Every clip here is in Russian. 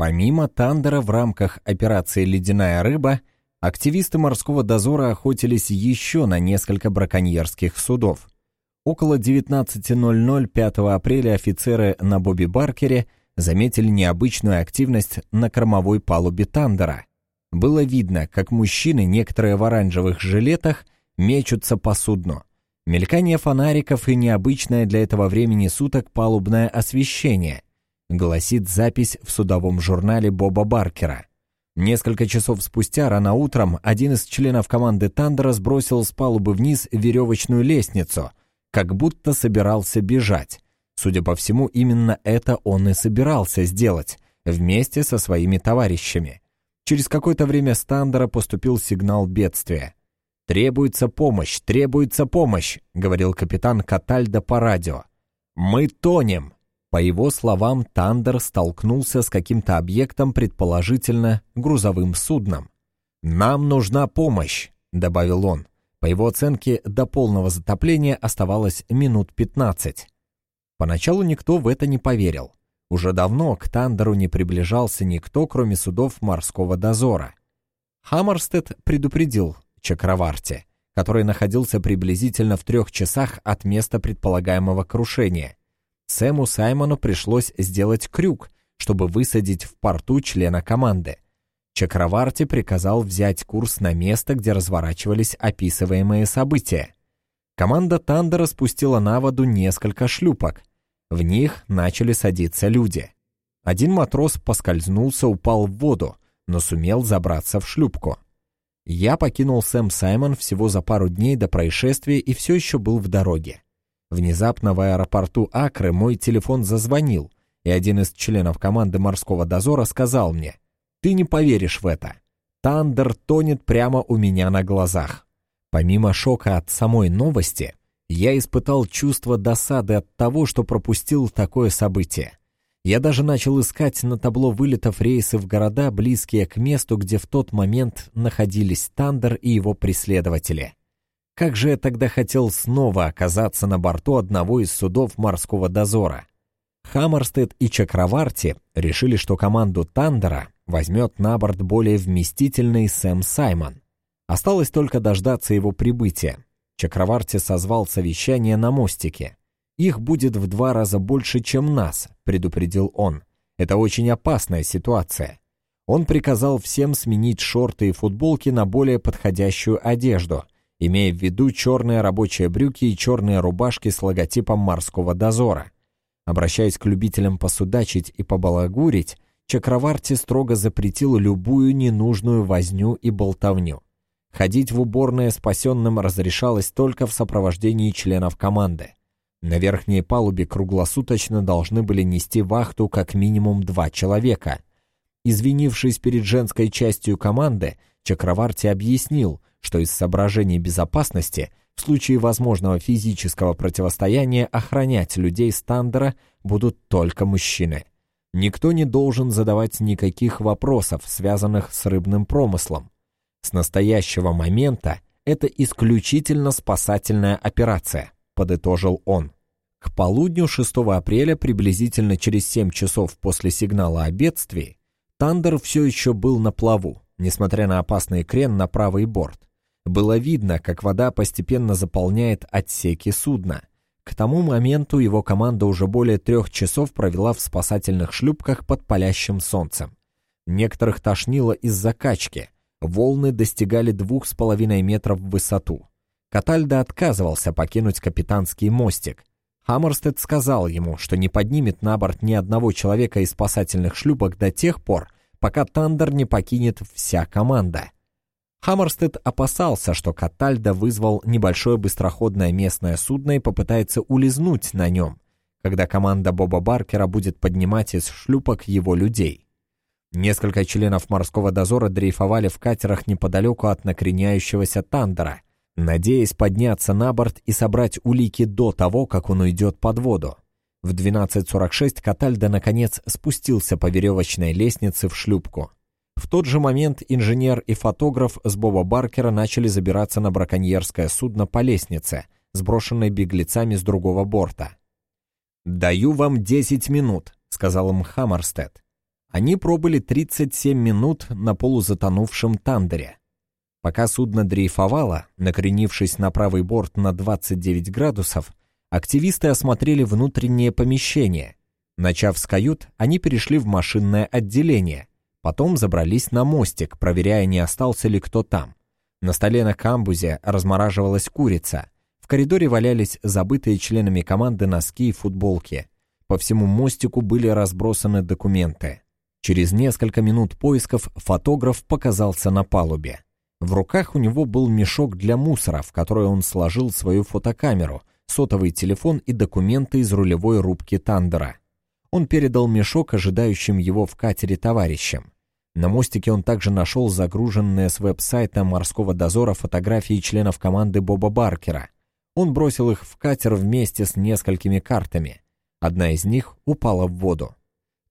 Помимо Тандера в рамках операции «Ледяная рыба», активисты морского дозора охотились еще на несколько браконьерских судов. Около 19.00 5 апреля офицеры на Бобби Баркере заметили необычную активность на кормовой палубе Тандера. Было видно, как мужчины, некоторые в оранжевых жилетах, мечутся по судну. Мелькание фонариков и необычное для этого времени суток палубное освещение, гласит запись в судовом журнале Боба Баркера. Несколько часов спустя, рано утром, один из членов команды Тандера сбросил с палубы вниз веревочную лестницу, как будто собирался бежать. Судя по всему, именно это он и собирался сделать, вместе со своими товарищами. Через какое-то время с Тандера поступил сигнал бедствия. «Требуется помощь, требуется помощь», — говорил капитан Катальдо по радио. «Мы тонем!» По его словам, Тандер столкнулся с каким-то объектом, предположительно грузовым судном. «Нам нужна помощь», — добавил он. По его оценке, до полного затопления оставалось минут 15. Поначалу никто в это не поверил. Уже давно к Тандеру не приближался никто, кроме судов морского дозора. Хаммерстед предупредил Чакраварти, который находился приблизительно в трех часах от места предполагаемого крушения. Сэму Саймону пришлось сделать крюк, чтобы высадить в порту члена команды. Чакраварти приказал взять курс на место, где разворачивались описываемые события. Команда Тандера спустила на воду несколько шлюпок. В них начали садиться люди. Один матрос поскользнулся, упал в воду, но сумел забраться в шлюпку. Я покинул Сэм Саймон всего за пару дней до происшествия и все еще был в дороге. Внезапно в аэропорту Акры мой телефон зазвонил, и один из членов команды морского дозора сказал мне, «Ты не поверишь в это. Тандер тонет прямо у меня на глазах». Помимо шока от самой новости, я испытал чувство досады от того, что пропустил такое событие. Я даже начал искать на табло вылетов рейсы в города, близкие к месту, где в тот момент находились Тандер и его преследователи. Как же я тогда хотел снова оказаться на борту одного из судов морского дозора? Хаммерстед и Чакраварти решили, что команду Тандера возьмет на борт более вместительный Сэм Саймон. Осталось только дождаться его прибытия. Чакраварти созвал совещание на мостике. «Их будет в два раза больше, чем нас», — предупредил он. «Это очень опасная ситуация». Он приказал всем сменить шорты и футболки на более подходящую одежду, имея в виду черные рабочие брюки и черные рубашки с логотипом морского дозора. Обращаясь к любителям посудачить и побалагурить, Чакраварти строго запретил любую ненужную возню и болтовню. Ходить в уборные спасенным разрешалось только в сопровождении членов команды. На верхней палубе круглосуточно должны были нести вахту как минимум два человека. Извинившись перед женской частью команды, Чакраварти объяснил, что из соображений безопасности в случае возможного физического противостояния охранять людей Стандера будут только мужчины. Никто не должен задавать никаких вопросов, связанных с рыбным промыслом. С настоящего момента это исключительно спасательная операция, подытожил он. К полудню 6 апреля, приблизительно через 7 часов после сигнала о бедствии, Тандер все еще был на плаву, несмотря на опасный крен на правый борт. Было видно, как вода постепенно заполняет отсеки судна. К тому моменту его команда уже более трех часов провела в спасательных шлюпках под палящим солнцем. Некоторых тошнило из-за качки. Волны достигали двух с половиной метров в высоту. Катальда отказывался покинуть капитанский мостик. Хаммерстед сказал ему, что не поднимет на борт ни одного человека из спасательных шлюпок до тех пор, пока Тандер не покинет вся команда. Хаммерстед опасался, что Катальда вызвал небольшое быстроходное местное судно и попытается улизнуть на нем, когда команда Боба Баркера будет поднимать из шлюпок его людей. Несколько членов морского дозора дрейфовали в катерах неподалеку от накреняющегося Тандера, надеясь подняться на борт и собрать улики до того, как он уйдет под воду. В 12.46 Катальда наконец спустился по веревочной лестнице в шлюпку. В тот же момент инженер и фотограф с Боба Баркера начали забираться на браконьерское судно по лестнице, сброшенной беглецами с другого борта. «Даю вам десять минут», — сказал им Хаммерстед. Они пробыли 37 минут на полузатонувшем тандере. Пока судно дрейфовало, накренившись на правый борт на 29 градусов, активисты осмотрели внутреннее помещение. Начав с кают, они перешли в машинное отделение, потом забрались на мостик, проверяя, не остался ли кто там. На столе на камбузе размораживалась курица. В коридоре валялись забытые членами команды носки и футболки. По всему мостику были разбросаны документы. Через несколько минут поисков фотограф показался на палубе. В руках у него был мешок для мусора, в который он сложил свою фотокамеру, сотовый телефон и документы из рулевой рубки Тандера. Он передал мешок ожидающим его в катере товарищам. На мостике он также нашел загруженные с веб-сайта морского дозора фотографии членов команды Боба Баркера. Он бросил их в катер вместе с несколькими картами. Одна из них упала в воду.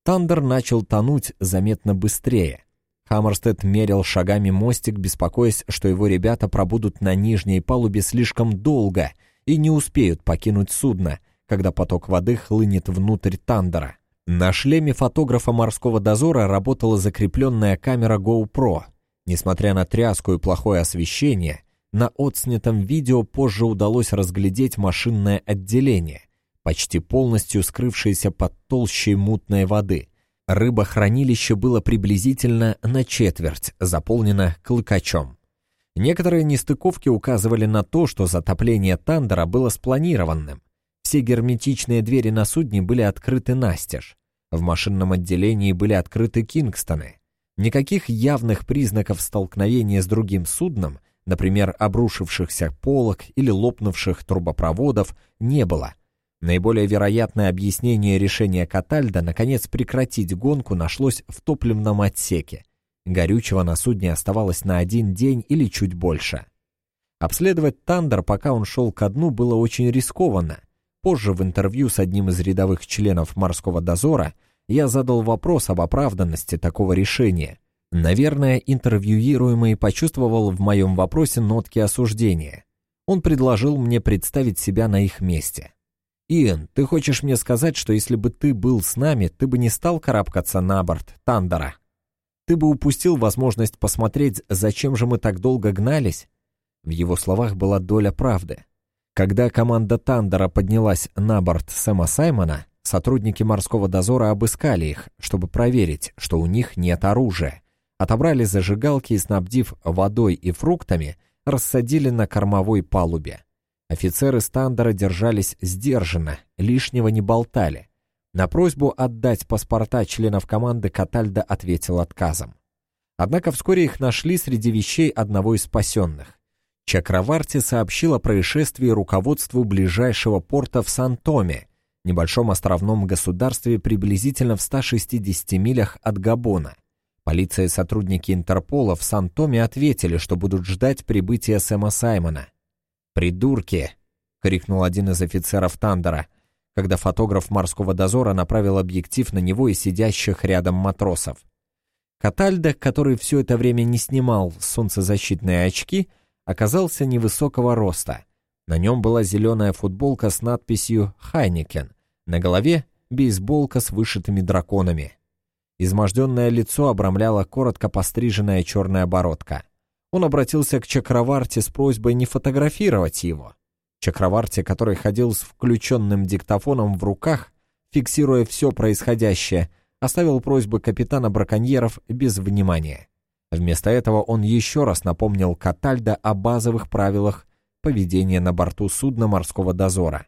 Тандер начал тонуть заметно быстрее. Хаммерстед мерил шагами мостик, беспокоясь, что его ребята пробудут на нижней палубе слишком долго и не успеют покинуть судно, когда поток воды хлынет внутрь Тандера. На шлеме фотографа морского дозора работала закрепленная камера GoPro. Несмотря на тряску и плохое освещение, на отснятом видео позже удалось разглядеть машинное отделение, почти полностью скрывшееся под толщей мутной воды. Рыбохранилище было приблизительно на четверть заполнено клыкачом. Некоторые нестыковки указывали на то, что затопление Тандера было спланированным. Все герметичные двери на судне были открыты настежь. В машинном отделении были открыты Кингстоны. Никаких явных признаков столкновения с другим судном, например, обрушившихся полок или лопнувших трубопроводов, не было. Наиболее вероятное объяснение решения Катальда наконец прекратить гонку нашлось в топливном отсеке. Горючего на судне оставалось на один день или чуть больше. Обследовать Тандер, пока он шел ко дну, было очень рискованно. Позже в интервью с одним из рядовых членов морского дозора я задал вопрос об оправданности такого решения. Наверное, интервьюируемый почувствовал в моем вопросе нотки осуждения. Он предложил мне представить себя на их месте. «Иэн, ты хочешь мне сказать, что если бы ты был с нами, ты бы не стал карабкаться на борт Тандера? Ты бы упустил возможность посмотреть, зачем же мы так долго гнались?» В его словах была доля правды. Когда команда Тандера поднялась на борт Сэма Саймона, сотрудники морского дозора обыскали их, чтобы проверить, что у них нет оружия. Отобрали зажигалки и, снабдив водой и фруктами, рассадили на кормовой палубе. Офицеры Стандера держались сдержанно, лишнего не болтали. На просьбу отдать паспорта членов команды Катальда ответил отказом. Однако вскоре их нашли среди вещей одного из спасенных. Чакраварти сообщил о происшествии руководству ближайшего порта в Сан-Томе, небольшом островном государстве приблизительно в 160 милях от Габона. Полиция и сотрудники Интерпола в Сан-Томе ответили, что будут ждать прибытия Сэма Саймона. «Придурки!» — крикнул один из офицеров Тандера, когда фотограф морского дозора направил объектив на него и сидящих рядом матросов. Катальда, который все это время не снимал солнцезащитные очки, оказался невысокого роста. На нем была зеленая футболка с надписью «Heineken», на голове бейсболка с вышитыми драконами. Изможденное лицо обрамляла коротко постриженная черная бородка. Он обратился к Чакраварте с просьбой не фотографировать его. Чакраварте, который ходил с включенным диктофоном в руках, фиксируя все происходящее, оставил просьбы капитана браконьеров без внимания. Вместо этого он еще раз напомнил Катальда о базовых правилах поведения на борту судна морского дозора.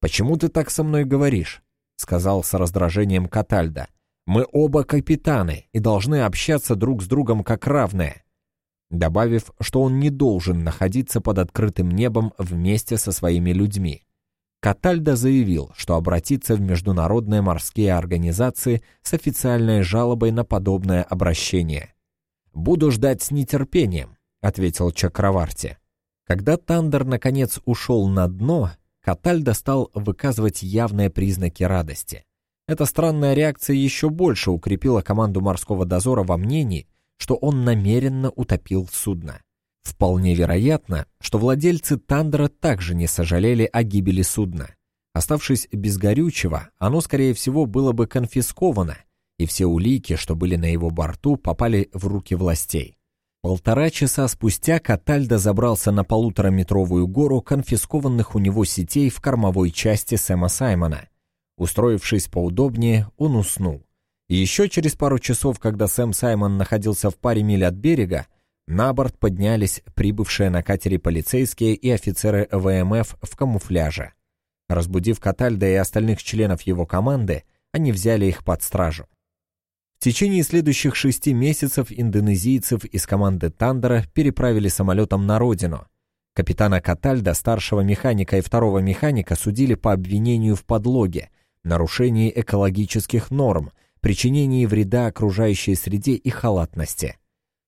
«Почему ты так со мной говоришь?» — сказал с раздражением Катальда. «Мы оба капитаны и должны общаться друг с другом как равные», добавив, что он не должен находиться под открытым небом вместе со своими людьми. Катальда заявил, что обратится в международные морские организации с официальной жалобой на подобное обращение. «Буду ждать с нетерпением», — ответил Чакраварти. Когда Тандер наконец ушел на дно, Катальда стал выказывать явные признаки радости. Эта странная реакция еще больше укрепила команду морского дозора во мнении, что он намеренно утопил судно. Вполне вероятно, что владельцы Тандера также не сожалели о гибели судна. Оставшись без горючего, оно, скорее всего, было бы конфисковано и все улики, что были на его борту, попали в руки властей. Полтора часа спустя Катальдо забрался на полутораметровую гору конфискованных у него сетей в кормовой части Сэма Саймона. Устроившись поудобнее, он уснул. И еще через пару часов, когда Сэм Саймон находился в паре миль от берега, на борт поднялись прибывшие на катере полицейские и офицеры ВМФ в камуфляже. Разбудив Катальда и остальных членов его команды, они взяли их под стражу. В течение следующих шести месяцев индонезийцев из команды Тандера переправили самолетом на родину. Капитана Катальда, старшего механика и второго механика судили по обвинению в подлоге, нарушении экологических норм, причинении вреда окружающей среде и халатности.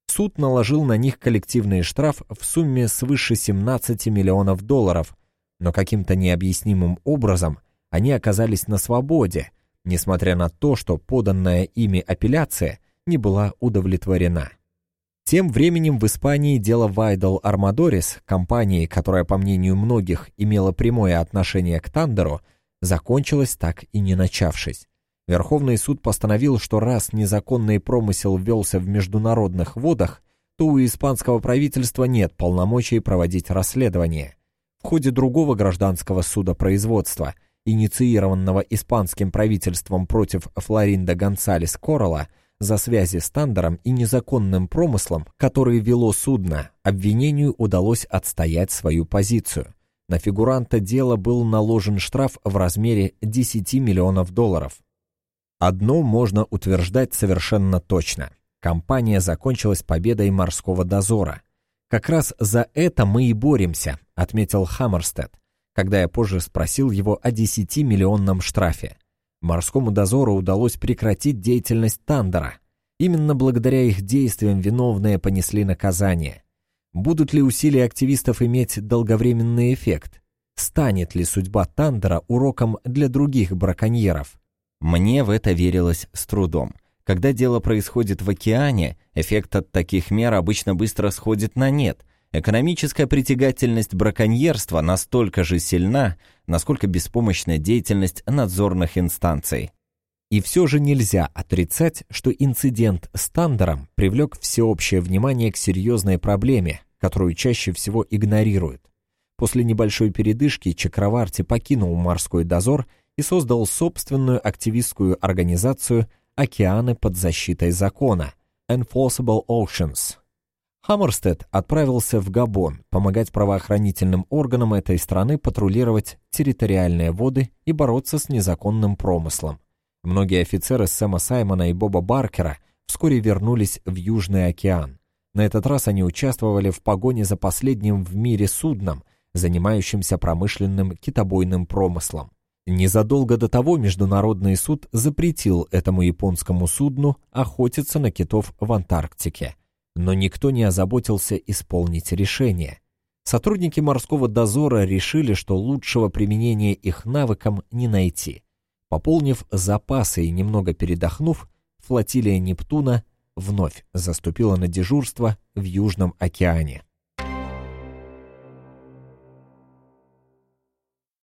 Суд наложил на них коллективный штраф в сумме свыше 17 миллионов долларов, но каким-то необъяснимым образом они оказались на свободе – несмотря на то, что поданная ими апелляция не была удовлетворена. Тем временем в Испании дело Вайдал Армадорис, компании, которая, по мнению многих, имела прямое отношение к Тандеру, закончилось так и не начавшись. Верховный суд постановил, что раз незаконный промысел велся в международных водах, то у испанского правительства нет полномочий проводить расследование. В ходе другого гражданского судопроизводства – инициированного испанским правительством против Флоринда Гонсалес Корола за связи с Тандером и незаконным промыслом, который вело судно, обвинению удалось отстоять свою позицию. На фигуранта дела был наложен штраф в размере 10 миллионов долларов. Одно можно утверждать совершенно точно. Компания закончилась победой морского дозора. «Как раз за это мы и боремся», — отметил Хаммерстед когда я позже спросил его о 10-миллионном штрафе. Морскому дозору удалось прекратить деятельность Тандера. Именно благодаря их действиям виновные понесли наказание. Будут ли усилия активистов иметь долговременный эффект? Станет ли судьба Тандера уроком для других браконьеров? Мне в это верилось с трудом. Когда дело происходит в океане, эффект от таких мер обычно быстро сходит на нет, Экономическая притягательность браконьерства настолько же сильна, насколько беспомощна деятельность надзорных инстанций. И все же нельзя отрицать, что инцидент с Тандером привлек всеобщее внимание к серьезной проблеме, которую чаще всего игнорируют. После небольшой передышки Чакраварти покинул морской дозор и создал собственную активистскую организацию «Океаны под защитой закона» Enforceable Oceans, Хаммерстед отправился в Габон помогать правоохранительным органам этой страны патрулировать территориальные воды и бороться с незаконным промыслом. Многие офицеры Сэма Саймона и Боба Баркера вскоре вернулись в Южный океан. На этот раз они участвовали в погоне за последним в мире судном, занимающимся промышленным китобойным промыслом. Незадолго до того Международный суд запретил этому японскому судну охотиться на китов в Антарктике но никто не озаботился исполнить решение. Сотрудники морского дозора решили, что лучшего применения их навыкам не найти. Пополнив запасы и немного передохнув, флотилия Нептуна вновь заступила на дежурство в Южном океане.